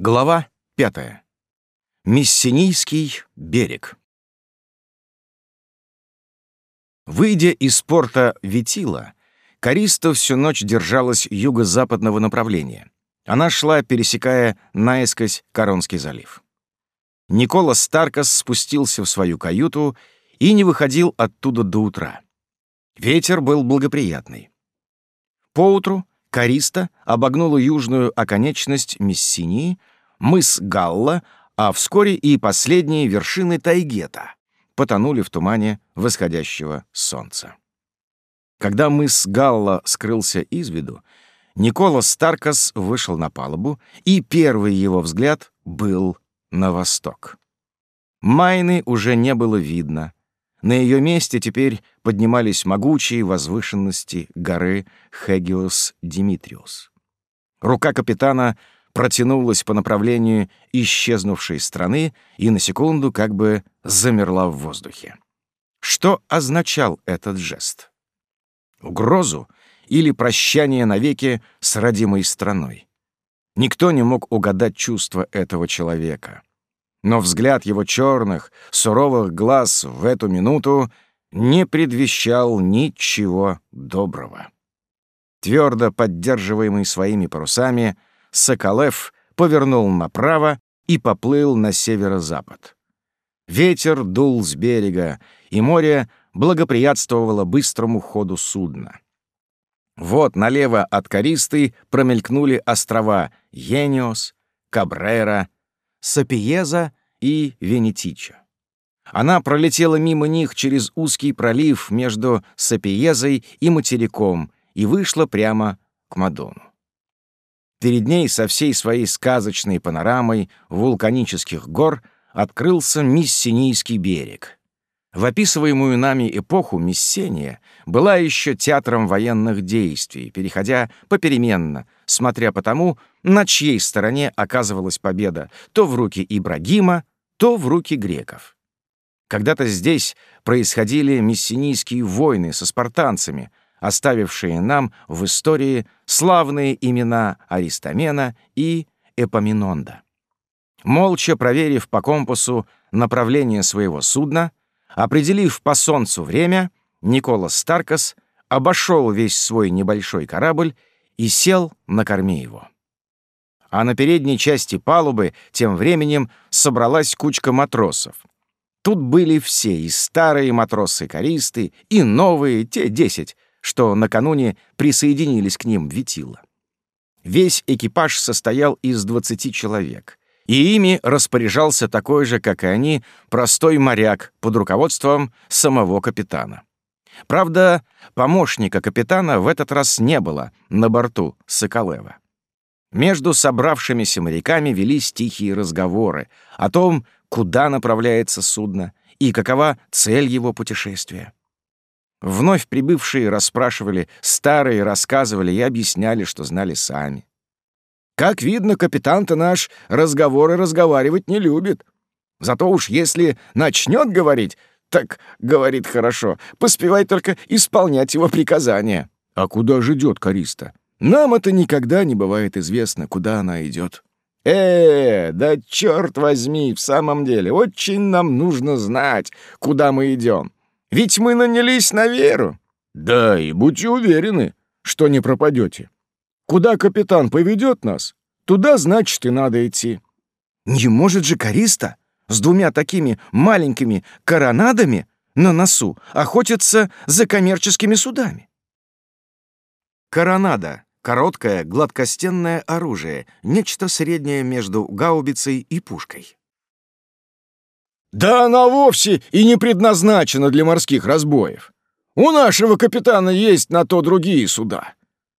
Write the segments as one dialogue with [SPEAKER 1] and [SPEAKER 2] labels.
[SPEAKER 1] Глава 5. Мессинийский берег. Выйдя из порта Витила, Кариста всю ночь держалась юго-западного направления. Она шла, пересекая наискось Коронский залив. Никола Старкас спустился в свою каюту и не выходил оттуда до утра. Ветер был благоприятный. Поутру Кариста обогнула южную оконечность Мессинии, мыс Галла, а вскоре и последние вершины Тайгета потонули в тумане восходящего солнца. Когда мыс Галла скрылся из виду, Никола Старкас вышел на палубу, и первый его взгляд был на восток. Майны уже не было видно, на ее месте теперь поднимались могучие возвышенности горы Хегиос Димитриус. Рука капитана протянулась по направлению исчезнувшей страны и на секунду как бы замерла в воздухе. Что означал этот жест? Угрозу или прощание навеки с родимой страной? Никто не мог угадать чувства этого человека — но взгляд его черных, суровых глаз в эту минуту не предвещал ничего доброго. Твердо поддерживаемый своими парусами, Соколев повернул направо и поплыл на северо-запад. Ветер дул с берега, и море благоприятствовало быстрому ходу судна. Вот налево от Користы промелькнули острова Ениос, Кабрера, Сапиеза и Венетича. Она пролетела мимо них через узкий пролив между Сапиезой и материком и вышла прямо к Мадону. Перед ней со всей своей сказочной панорамой вулканических гор открылся Миссинийский берег. В описываемую нами эпоху Миссения была еще театром военных действий, переходя попеременно — смотря по тому, на чьей стороне оказывалась победа, то в руки Ибрагима, то в руки греков. Когда-то здесь происходили мессинийские войны со спартанцами, оставившие нам в истории славные имена Аристомена и Эпоминонда. Молча проверив по компасу направление своего судна, определив по солнцу время, Никола Старкас обошел весь свой небольшой корабль и сел на корме его. А на передней части палубы тем временем собралась кучка матросов. Тут были все, и старые матросы-користы, и новые, те десять, что накануне присоединились к ним в Витило. Весь экипаж состоял из двадцати человек, и ими распоряжался такой же, как и они, простой моряк под руководством самого капитана. Правда, помощника капитана в этот раз не было на борту Соколева. Между собравшимися моряками велись тихие разговоры о том, куда направляется судно и какова цель его путешествия. Вновь прибывшие расспрашивали, старые рассказывали и объясняли, что знали сами. Как видно, капитан-то наш разговоры разговаривать не любит. Зато уж если начнет говорить, так, говорит, хорошо. Поспевай только исполнять его приказания. А куда же идет Кариста? Нам это никогда не бывает известно, куда она идет. Э, да черт возьми, в самом деле, очень нам нужно знать, куда мы идем. Ведь мы нанялись на веру. Да, и будьте уверены, что не пропадете. Куда капитан поведет нас, туда, значит, и надо идти. Не может же Кариста с двумя такими маленькими коронадами на носу охотятся за коммерческими судами. Коронада — короткое гладкостенное оружие, нечто среднее между гаубицей и пушкой. «Да она вовсе и не предназначена для морских разбоев. У нашего капитана есть на то другие суда.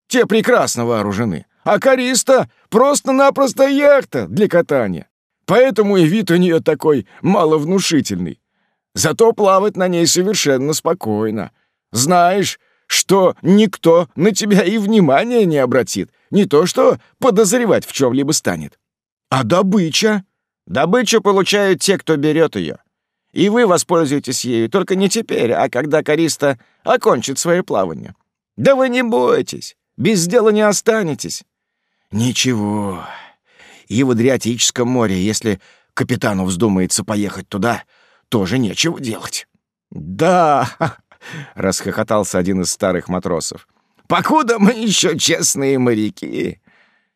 [SPEAKER 1] Те прекрасно вооружены, а Кариста — просто-напросто яхта для катания. Поэтому и вид у нее такой маловнушительный. Зато плавать на ней совершенно спокойно. Знаешь, что никто на тебя и внимания не обратит, не то что подозревать в чем-либо станет. А добыча? Добычу получают те, кто берет ее. И вы воспользуетесь ею, только не теперь, а когда Кариста окончит свое плавание. Да вы не бойтесь, без дела не останетесь. Ничего, И в Адриатическом море, если капитану вздумается поехать туда, тоже нечего делать». «Да!» — расхохотался один из старых матросов. «Покуда мы еще честные моряки,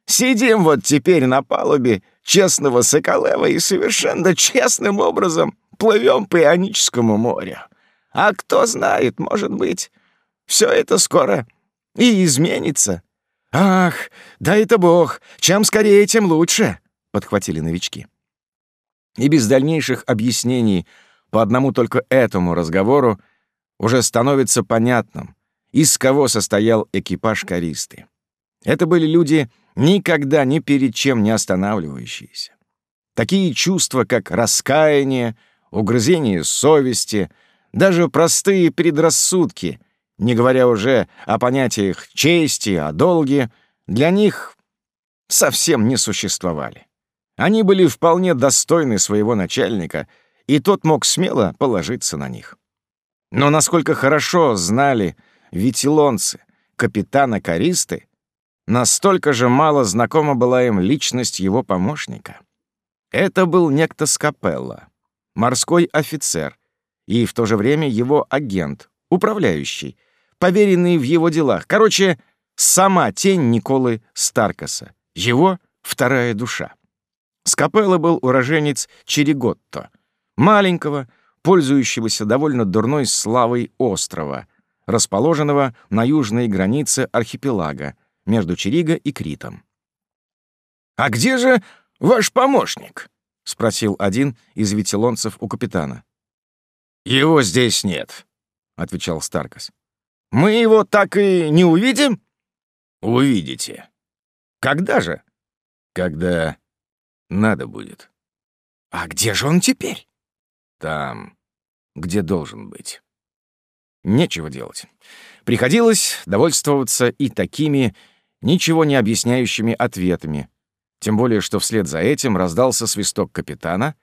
[SPEAKER 1] сидим вот теперь на палубе честного Соколева и совершенно честным образом плывем по Ионическому морю. А кто знает, может быть, все это скоро и изменится». «Ах, да это бог! Чем скорее, тем лучше!» — подхватили новички. И без дальнейших объяснений по одному только этому разговору уже становится понятным, из кого состоял экипаж Користы. Это были люди, никогда ни перед чем не останавливающиеся. Такие чувства, как раскаяние, угрызение совести, даже простые предрассудки, не говоря уже о понятиях чести, о долге, для них совсем не существовали. Они были вполне достойны своего начальника, и тот мог смело положиться на них. Но насколько хорошо знали витилонцы капитана Користы, настолько же мало знакома была им личность его помощника. Это был некто Скапелла, морской офицер, и в то же время его агент, управляющий, поверенный в его делах. Короче, сама тень Николы Старкаса, его вторая душа. Скапелло был уроженец Череготто, маленького, пользующегося довольно дурной славой острова, расположенного на южной границе архипелага между Чериго и Критом. «А где же ваш помощник?» — спросил один из ветилонцев у капитана. «Его здесь нет», — отвечал Старкас. «Мы его так и не увидим?» «Увидите». «Когда же?» «Когда надо будет». «А где же он теперь?» «Там, где должен быть». Нечего делать. Приходилось довольствоваться и такими, ничего не объясняющими ответами, тем более что вслед за этим раздался свисток капитана,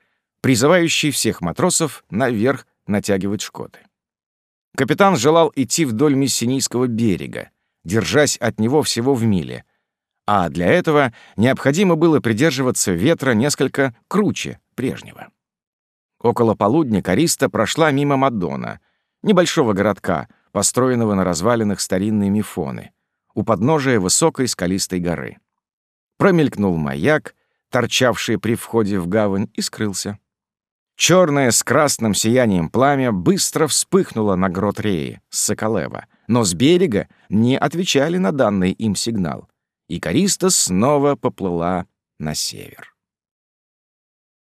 [SPEAKER 1] призывающий всех матросов наверх натягивать шкоты. Капитан желал идти вдоль Мессинийского берега, держась от него всего в миле, а для этого необходимо было придерживаться ветра несколько круче прежнего. Около полудня Кариста прошла мимо Мадона, небольшого городка, построенного на развалинах старинной Мифоны, у подножия высокой скалистой горы. Промелькнул маяк, торчавший при входе в гавань, и скрылся. Черное с красным сиянием пламя быстро вспыхнуло на грот Реи с Соколева, но с берега не отвечали на данный им сигнал и Кариста снова поплыла на север.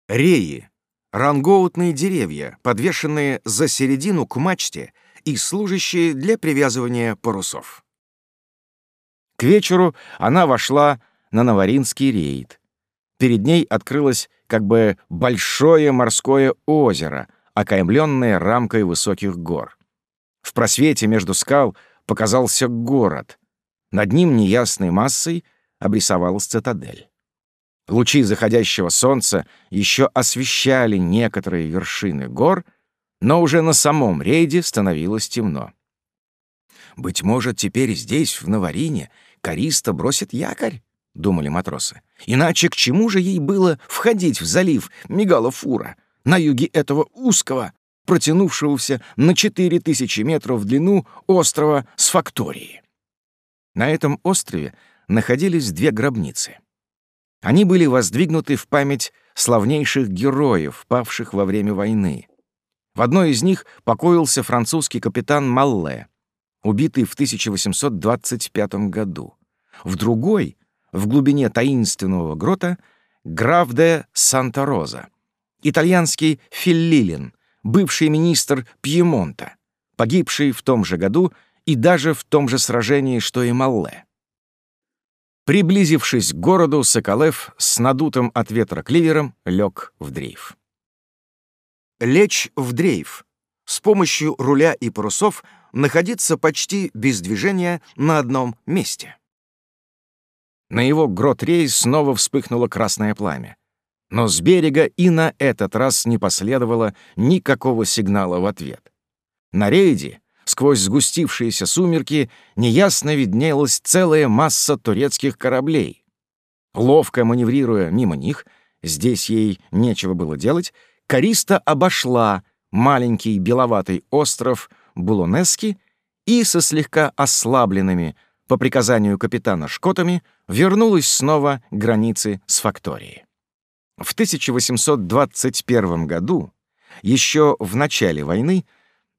[SPEAKER 1] Реи — рангоутные деревья, подвешенные за середину к мачте и служащие для привязывания парусов. К вечеру она вошла на Новоринский рейд. Перед ней открылось как бы большое морское озеро, окаймленное рамкой высоких гор. В просвете между скал показался город, над ним неясной массой обрисовалась цитадель. Лучи заходящего солнца еще освещали некоторые вершины гор, но уже на самом рейде становилось темно. «Быть может, теперь здесь, в Наварине, Кариста бросит якорь?» — думали матросы. «Иначе к чему же ей было входить в залив Мегалофура на юге этого узкого, протянувшегося на четыре тысячи метров в длину острова Сфактории?» На этом острове находились две гробницы. Они были воздвигнуты в память славнейших героев, павших во время войны. В одной из них покоился французский капитан Малле, убитый в 1825 году. В другой, в глубине таинственного грота, граф де Санта-Роза, итальянский Филлилин, бывший министр Пьемонта, погибший в том же году и даже в том же сражении, что и Малле. Приблизившись к городу, Соколев с надутым от ветра кливером лег в дрейф. Лечь в дрейф. С помощью руля и парусов находиться почти без движения на одном месте. На его грот-рей снова вспыхнуло красное пламя. Но с берега и на этот раз не последовало никакого сигнала в ответ. На рейде сквозь сгустившиеся сумерки неясно виднелась целая масса турецких кораблей. Ловко маневрируя мимо них, здесь ей нечего было делать, Кариста обошла маленький беловатый остров Булонески и со слегка ослабленными по приказанию капитана Шкотами вернулась снова к границе с факторией. В 1821 году, еще в начале войны,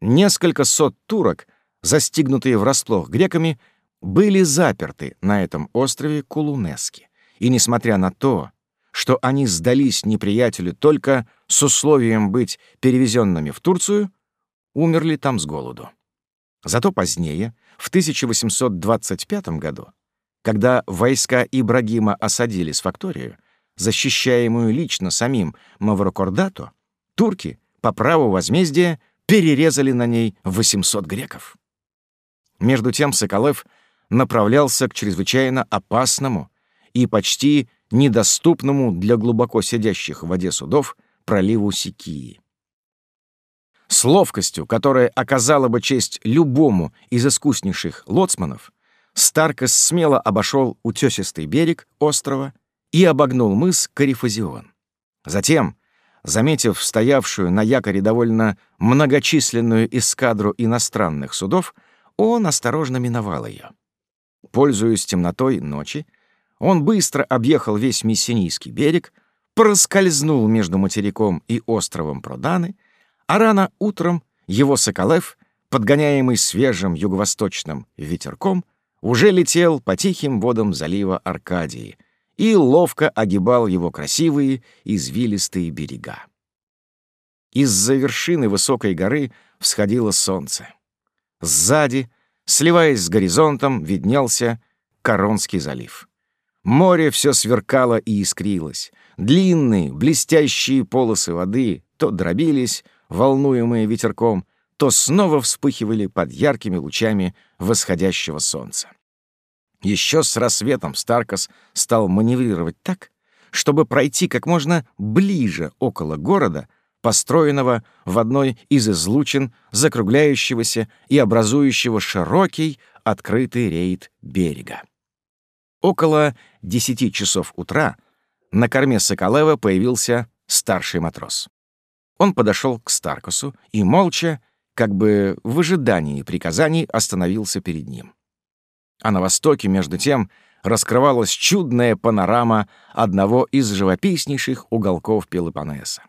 [SPEAKER 1] несколько сот турок, застигнутые врасплох греками, были заперты на этом острове Кулунески. И несмотря на то, что они сдались неприятелю только с условием быть перевезенными в Турцию, умерли там с голоду. Зато позднее, в 1825 году, когда войска Ибрагима осадили Сфакторию, защищаемую лично самим Маврокордато, турки по праву возмездия перерезали на ней 800 греков. Между тем Соколев направлялся к чрезвычайно опасному и почти недоступному для глубоко сидящих в воде судов проливу Сикии. С ловкостью, которая оказала бы честь любому из искуснейших лоцманов, Старкос смело обошел утесистый берег острова и обогнул мыс Карифазион. Затем, заметив стоявшую на якоре довольно многочисленную эскадру иностранных судов, он осторожно миновал ее. Пользуясь темнотой ночи, он быстро объехал весь Мессинийский берег, проскользнул между материком и островом Проданы, а рано утром его Соколев, подгоняемый свежим юго-восточным ветерком, уже летел по тихим водам залива Аркадии и ловко огибал его красивые извилистые берега. Из-за вершины высокой горы всходило солнце. Сзади, сливаясь с горизонтом, виднелся Коронский залив. Море все сверкало и искрилось. Длинные, блестящие полосы воды то дробились, волнуемые ветерком, то снова вспыхивали под яркими лучами восходящего солнца. Еще с рассветом Старкос стал маневрировать так, чтобы пройти как можно ближе около города, построенного в одной из излучин закругляющегося и образующего широкий открытый рейд берега. Около десяти часов утра на корме Соколева появился старший матрос. Он подошел к Старкосу и молча, как бы в ожидании приказаний, остановился перед ним. А на востоке, между тем, раскрывалась чудная панорама одного из живописнейших уголков Пелопоннеса.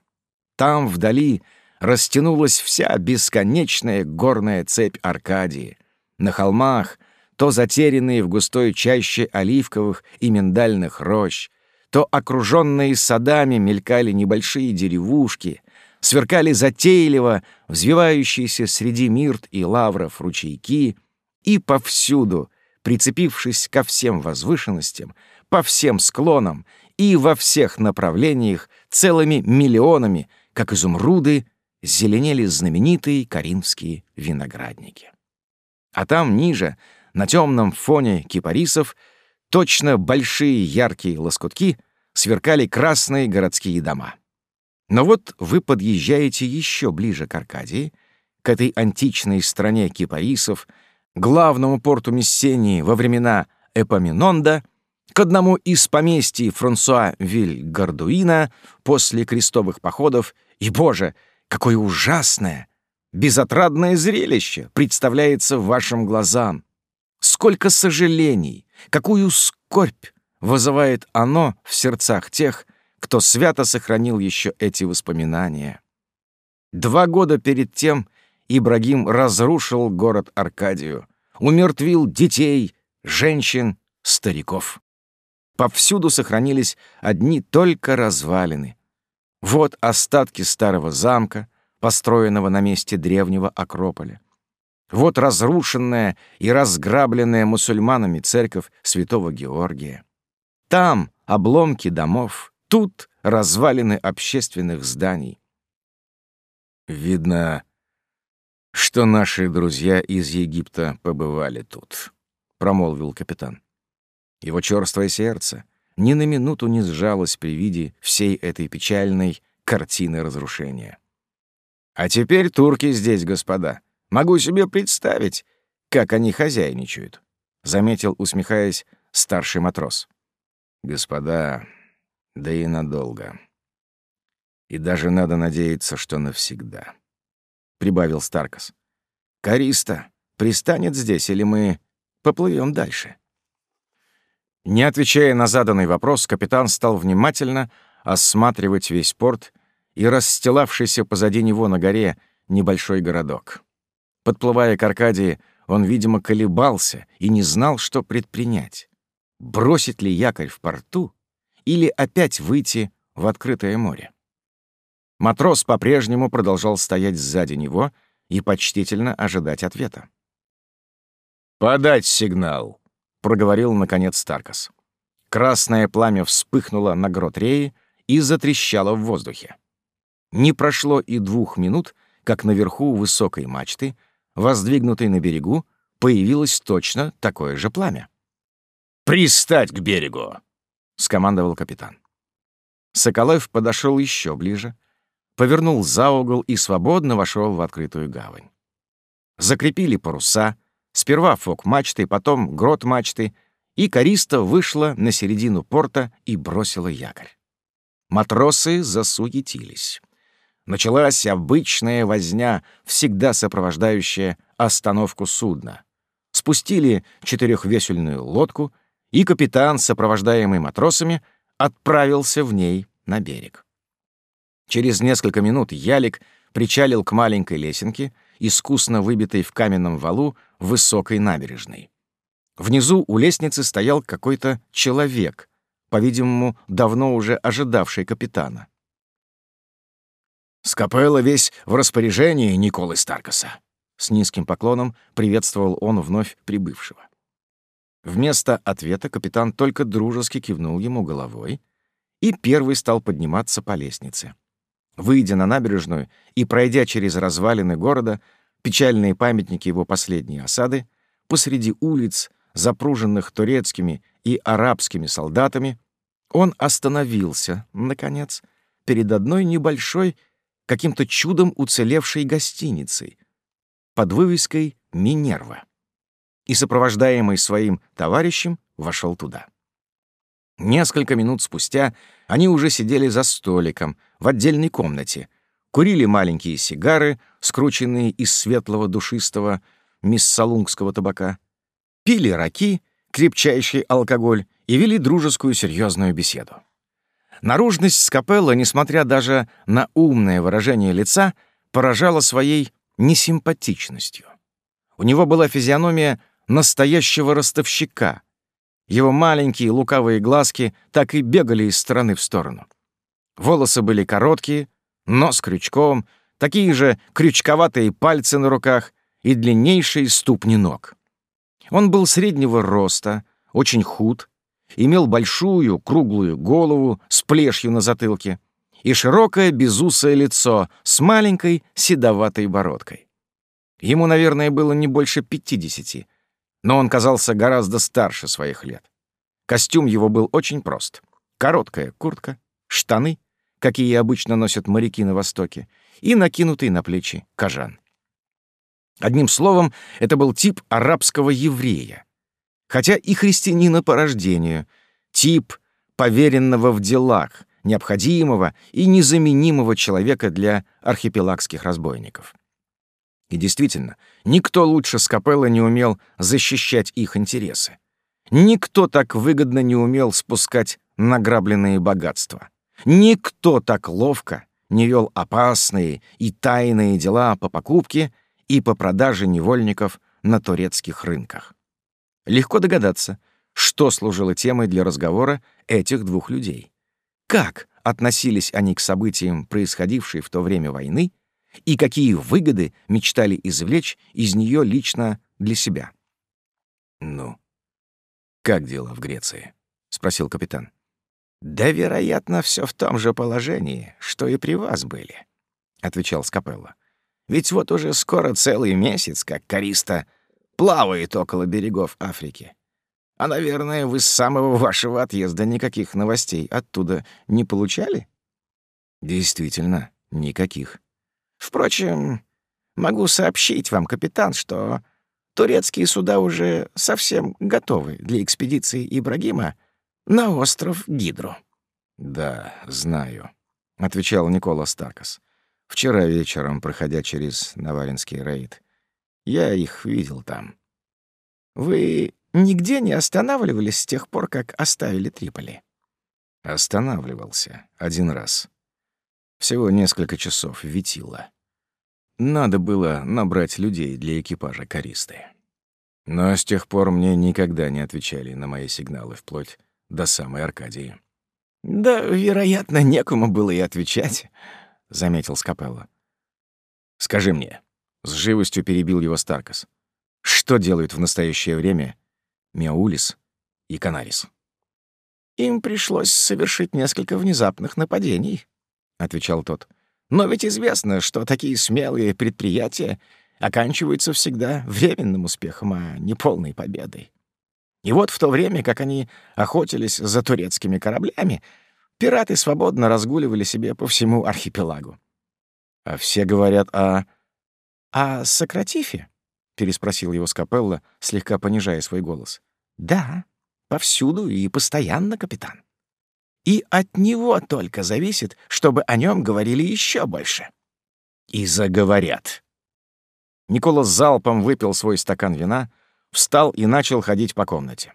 [SPEAKER 1] Там, вдали, растянулась вся бесконечная горная цепь Аркадии. На холмах — то затерянные в густой чаще оливковых и миндальных рощ, то окруженные садами мелькали небольшие деревушки, сверкали затейливо взвивающиеся среди мирт и лавров ручейки, и повсюду, прицепившись ко всем возвышенностям, по всем склонам и во всех направлениях целыми миллионами, как изумруды, зеленели знаменитые коринфские виноградники. А там ниже — на темном фоне кипарисов точно большие яркие лоскутки сверкали красные городские дома. Но вот вы подъезжаете еще ближе к Аркадии, к этой античной стране кипарисов, главному порту Мессении во времена Эпоминонда, к одному из поместий Франсуа Виль-Гардуина после крестовых походов, и, боже, какое ужасное, безотрадное зрелище представляется вашим глазам. Сколько сожалений, какую скорбь вызывает оно в сердцах тех, кто свято сохранил еще эти воспоминания. Два года перед тем Ибрагим разрушил город Аркадию, умертвил детей, женщин, стариков. Повсюду сохранились одни только развалины. Вот остатки старого замка, построенного на месте древнего Акрополя. Вот разрушенная и разграбленная мусульманами церковь святого Георгия. Там обломки домов, тут развалины общественных зданий. Видно, что наши друзья из Египта побывали тут, промолвил капитан. Его черствое сердце ни на минуту не сжалось при виде всей этой печальной картины разрушения. А теперь турки здесь, господа. Могу себе представить, как они хозяйничают», — заметил, усмехаясь, старший матрос. Господа, да и надолго. И даже надо надеяться, что навсегда. Прибавил Старкас. Кариста пристанет здесь, или мы поплывем дальше? Не отвечая на заданный вопрос, капитан стал внимательно осматривать весь порт и расстилавшийся позади него на горе небольшой городок. Подплывая к Аркадии, он, видимо, колебался и не знал, что предпринять. Бросить ли якорь в порту или опять выйти в открытое море? Матрос по-прежнему продолжал стоять сзади него и почтительно ожидать ответа. «Подать сигнал», — проговорил, наконец, Старкас. Красное пламя вспыхнуло на грот Реи и затрещало в воздухе. Не прошло и двух минут, как наверху высокой мачты, воздвигнутой на берегу, появилось точно такое же пламя. «Пристать к берегу!» — скомандовал капитан. Соколев подошел еще ближе, повернул за угол и свободно вошел в открытую гавань. Закрепили паруса, сперва фок мачты, потом грот мачты, и Кариста вышла на середину порта и бросила якорь. Матросы засуетились. Началась обычная возня, всегда сопровождающая остановку судна. Спустили четырехвесельную лодку, и капитан, сопровождаемый матросами, отправился в ней на берег. Через несколько минут ялик причалил к маленькой лесенке, искусно выбитой в каменном валу высокой набережной. Внизу у лестницы стоял какой-то человек, по-видимому, давно уже ожидавший капитана. «Скопелло весь в распоряжении Николы Старкаса», — с низким поклоном приветствовал он вновь прибывшего. Вместо ответа капитан только дружески кивнул ему головой и первый стал подниматься по лестнице. Выйдя на набережную и пройдя через развалины города, печальные памятники его последней осады, посреди улиц, запруженных турецкими и арабскими солдатами, он остановился, наконец, перед одной небольшой каким-то чудом уцелевшей гостиницей под вывеской «Минерва» и, сопровождаемый своим товарищем, вошел туда. Несколько минут спустя они уже сидели за столиком в отдельной комнате, курили маленькие сигары, скрученные из светлого душистого миссалунгского табака, пили раки, крепчайший алкоголь и вели дружескую серьезную беседу. Наружность Скапелла, несмотря даже на умное выражение лица, поражала своей несимпатичностью. У него была физиономия настоящего ростовщика. Его маленькие лукавые глазки так и бегали из стороны в сторону. Волосы были короткие, нос крючком, такие же крючковатые пальцы на руках и длиннейшие ступни ног. Он был среднего роста, очень худ, имел большую круглую голову с плешью на затылке и широкое безусое лицо с маленькой седоватой бородкой. Ему, наверное, было не больше пятидесяти, но он казался гораздо старше своих лет. Костюм его был очень прост. Короткая куртка, штаны, какие обычно носят моряки на Востоке, и накинутый на плечи кожан. Одним словом, это был тип арабского еврея, хотя и христианина по рождению, тип поверенного в делах, необходимого и незаменимого человека для архипелагских разбойников. И действительно, никто лучше Скапелла не умел защищать их интересы. Никто так выгодно не умел спускать награбленные богатства. Никто так ловко не вел опасные и тайные дела по покупке и по продаже невольников на турецких рынках. Легко догадаться, что служило темой для разговора этих двух людей. Как относились они к событиям, происходившей в то время войны, и какие выгоды мечтали извлечь из нее лично для себя. «Ну, как дела в Греции?» — спросил капитан. «Да, вероятно, все в том же положении, что и при вас были», — отвечал Скапелло. «Ведь вот уже скоро целый месяц, как Кариста плавает около берегов Африки. А, наверное, вы с самого вашего отъезда никаких новостей оттуда не получали? Действительно, никаких. Впрочем, могу сообщить вам, капитан, что турецкие суда уже совсем готовы для экспедиции Ибрагима
[SPEAKER 2] на остров Гидру».
[SPEAKER 1] «Да, знаю», — отвечал Никола Старкас. «Вчера вечером, проходя через Наваринский рейд, я их видел там».
[SPEAKER 2] «Вы нигде не останавливались с тех пор, как оставили Триполи?»
[SPEAKER 1] Останавливался один раз. Всего несколько часов ветило. Надо было набрать людей для экипажа користы. Но с тех пор мне никогда не отвечали на мои сигналы вплоть до самой Аркадии.
[SPEAKER 2] «Да, вероятно, некому было и отвечать», — заметил Скапелло.
[SPEAKER 1] «Скажи мне», — с живостью перебил его Старкас, «что делают в настоящее время Меулис и Канарис?»
[SPEAKER 2] «Им пришлось совершить несколько внезапных нападений», — отвечал тот. «Но ведь известно, что такие смелые предприятия оканчиваются всегда временным успехом, а не полной победой. И вот в то время, как они охотились за турецкими кораблями, пираты свободно разгуливали себе по всему архипелагу.
[SPEAKER 1] А все говорят о...
[SPEAKER 2] «О Сократифе?» — переспросил его Скапелла, слегка понижая свой голос. «Да, повсюду и постоянно, капитан. И от него только зависит, чтобы о нем говорили еще больше».
[SPEAKER 1] «И заговорят». Никола залпом выпил свой стакан вина — встал и начал ходить по комнате.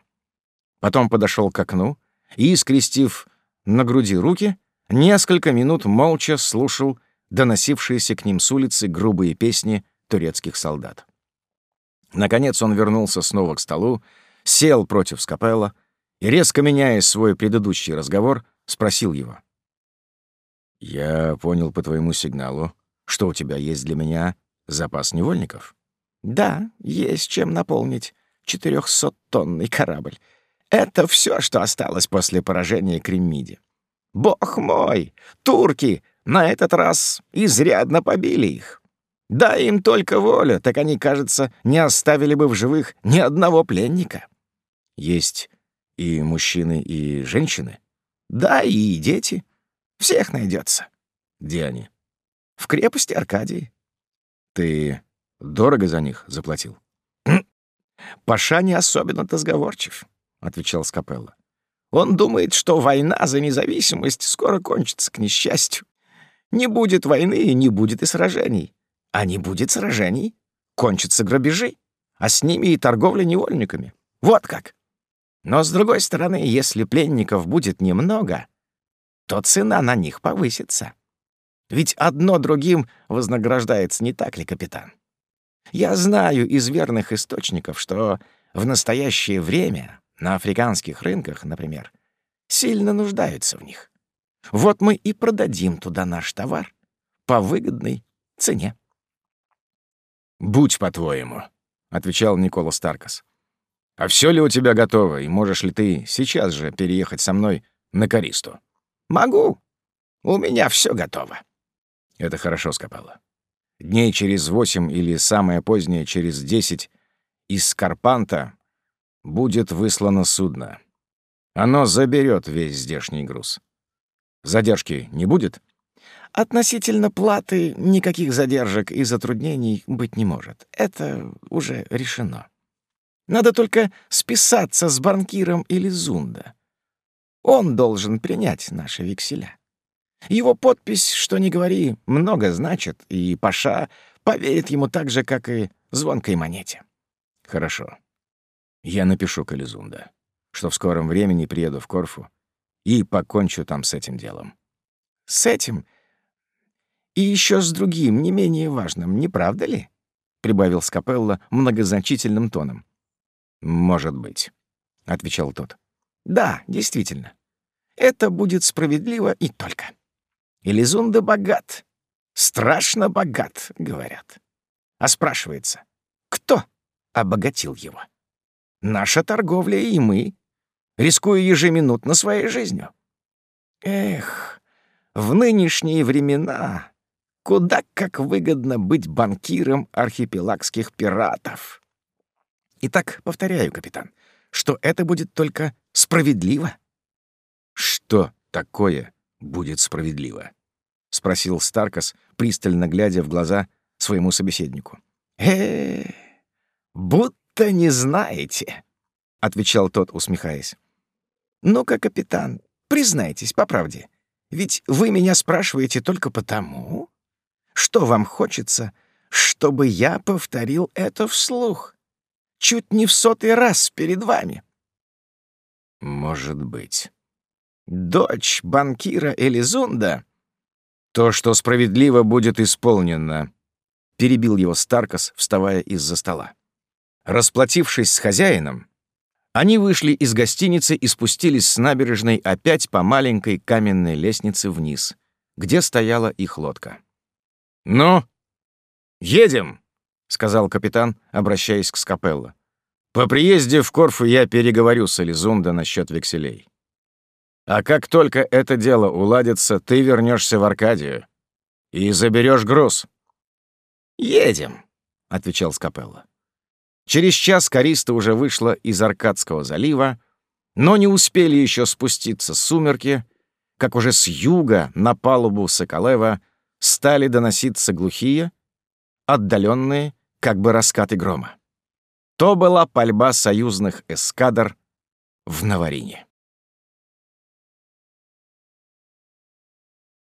[SPEAKER 1] Потом подошел к окну и, скрестив на груди руки, несколько минут молча слушал доносившиеся к ним с улицы грубые песни турецких солдат. Наконец он вернулся снова к столу, сел против Скапелла и, резко меняя свой предыдущий разговор, спросил его. «Я понял по твоему сигналу, что у тебя есть для меня запас невольников?»
[SPEAKER 2] Да, есть чем наполнить четырехсоттонный корабль. Это все, что осталось после поражения Кремиди. Бог мой, турки на этот раз изрядно побили их. Дай им только волю, так они, кажется, не оставили бы в живых ни одного пленника.
[SPEAKER 1] Есть и мужчины, и женщины?
[SPEAKER 2] Да, и дети. Всех найдется.
[SPEAKER 1] Где они?
[SPEAKER 2] В крепости Аркадии.
[SPEAKER 1] Ты Дорого за них заплатил.
[SPEAKER 2] «Паша не особенно-то сговорчив», — отвечал Скапелло. «Он думает, что война за независимость скоро кончится, к несчастью. Не будет войны и не будет и сражений. А не будет сражений, кончатся грабежи, а с ними и торговля невольниками. Вот как. Но, с другой стороны, если пленников будет немного, то цена на них повысится. Ведь одно другим вознаграждается, не так ли, капитан? Я знаю из верных источников, что в настоящее время на африканских рынках, например, сильно нуждаются в них. Вот мы и продадим туда наш товар по выгодной цене.
[SPEAKER 1] «Будь по-твоему», — отвечал Никола Старкас. «А все ли у тебя готово, и можешь ли ты сейчас же переехать со мной на Користу?»
[SPEAKER 2] «Могу. У меня все готово».
[SPEAKER 1] «Это хорошо, Скопало. Дней через восемь или самое позднее через десять из Карпанта будет выслано судно. Оно заберет весь здешний груз. Задержки не будет?
[SPEAKER 2] Относительно платы никаких задержек и затруднений быть не может. Это уже решено. Надо только списаться с банкиром или Зунда. Он должен принять наши векселя. Его подпись, что ни говори, много значит, и Паша поверит ему так же, как и звонкой монете.
[SPEAKER 1] Хорошо. Я напишу Кализунда, что в скором времени приеду в Корфу и покончу там с этим делом.
[SPEAKER 2] С этим? И еще с другим, не менее важным, не правда ли? Прибавил Скапелла многозначительным тоном.
[SPEAKER 1] Может быть, отвечал тот.
[SPEAKER 2] Да, действительно. Это будет справедливо и только. Элизунда богат. Страшно богат, говорят. А спрашивается, кто обогатил его? Наша торговля и мы, рискуя ежеминутно своей жизнью. Эх, в нынешние времена куда как выгодно быть банкиром архипелагских пиратов. Итак, повторяю, капитан, что это будет только справедливо.
[SPEAKER 1] Что такое будет справедливо? — спросил Старкас, пристально глядя в глаза своему собеседнику.
[SPEAKER 2] э будто не знаете», — отвечал тот, усмехаясь. Ну-ка, капитан, признайтесь по правде, ведь вы меня спрашиваете только потому, что вам хочется, чтобы я повторил это вслух, чуть не в сотый раз перед вами.
[SPEAKER 1] Может быть.
[SPEAKER 2] Дочь банкира Элизунда
[SPEAKER 1] то, что справедливо будет исполнено, перебил его Старкас, вставая из-за стола. Расплатившись с хозяином, они вышли из гостиницы и спустились с набережной опять по маленькой каменной лестнице вниз, где стояла их лодка. «Ну, едем!» — сказал капитан, обращаясь к Скапелло. «По приезде в Корфу я переговорю с Элизунда насчет векселей. А как только это дело уладится, ты вернешься в Аркадию и заберешь груз.
[SPEAKER 2] «Едем», — отвечал Скапелло.
[SPEAKER 1] Через час Кариста уже вышла из Аркадского залива, но не успели еще спуститься сумерки, как уже с юга на палубу Соколева стали доноситься глухие, отдаленные, как бы раскаты грома. То была пальба союзных эскадр в Наварине.